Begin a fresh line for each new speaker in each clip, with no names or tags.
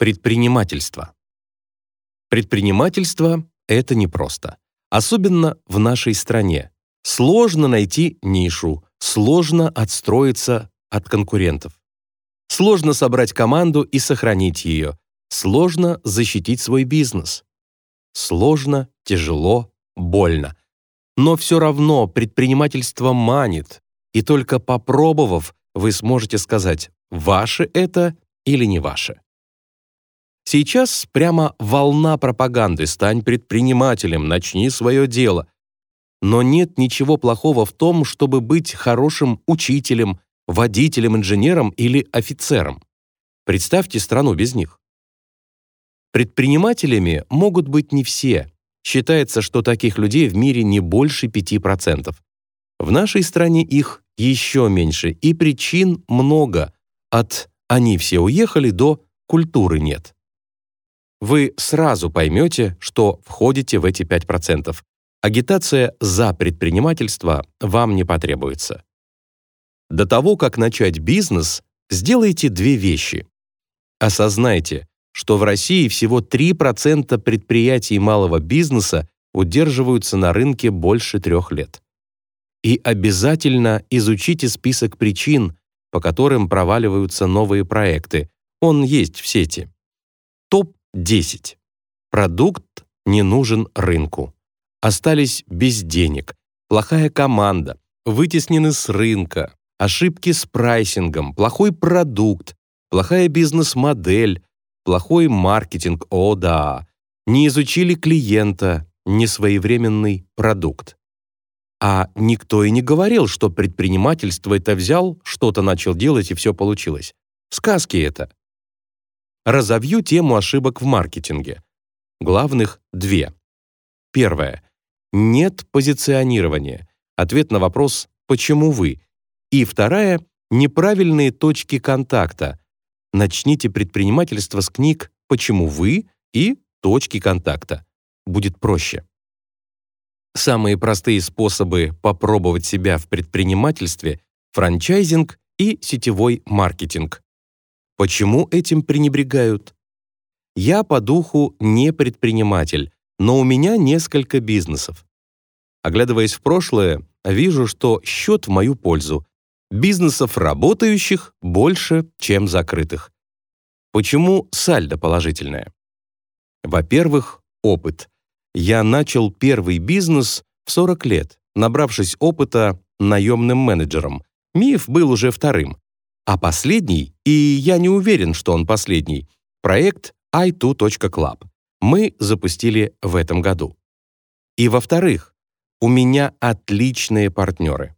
Предпринимательство. Предпринимательство — это непросто. Особенно в нашей стране. Сложно найти нишу, сложно отстроиться от конкурентов. Сложно собрать команду и сохранить ее. Сложно защитить свой бизнес. Сложно, тяжело, больно. Но все равно предпринимательство манит, и только попробовав, вы сможете сказать, ваше это или не ваше. Сейчас прямо волна пропаганды «стань предпринимателем, начни свое дело». Но нет ничего плохого в том, чтобы быть хорошим учителем, водителем, инженером или офицером. Представьте страну без них. Предпринимателями могут быть не все. Считается, что таких людей в мире не больше 5%. В нашей стране их еще меньше, и причин много, от «они все уехали» до «культуры нет» вы сразу поймете, что входите в эти 5%. Агитация за предпринимательство вам не потребуется. До того, как начать бизнес, сделайте две вещи. Осознайте, что в России всего 3% предприятий малого бизнеса удерживаются на рынке больше трех лет. И обязательно изучите список причин, по которым проваливаются новые проекты. Он есть в сети. Топ 10. Продукт не нужен рынку. Остались без денег, плохая команда, вытеснены с рынка, ошибки с прайсингом, плохой продукт, плохая бизнес-модель, плохой маркетинг, о да, не изучили клиента, несвоевременный продукт. А никто и не говорил, что предпринимательство это взял, что-то начал делать и все получилось. Сказки это. Разовью тему ошибок в маркетинге. Главных две. Первое. Нет позиционирования. Ответ на вопрос «почему вы?» И вторая — неправильные точки контакта. Начните предпринимательство с книг «Почему вы?» и «Точки контакта». Будет проще. Самые простые способы попробовать себя в предпринимательстве — франчайзинг и сетевой маркетинг. Почему этим пренебрегают? Я по духу не предприниматель, но у меня несколько бизнесов. Оглядываясь в прошлое, вижу, что счет в мою пользу. Бизнесов работающих больше, чем закрытых. Почему сальдо положительное? Во-первых, опыт. Я начал первый бизнес в 40 лет, набравшись опыта наемным менеджером. Миф был уже вторым. А последний, и я не уверен, что он последний, проект i2.club мы запустили в этом году. И во-вторых, у меня отличные партнеры.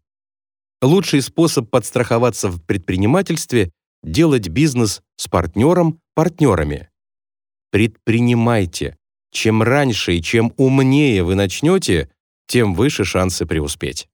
Лучший способ подстраховаться в предпринимательстве — делать бизнес с партнером, партнерами. Предпринимайте. Чем раньше и чем умнее вы начнете, тем выше шансы преуспеть.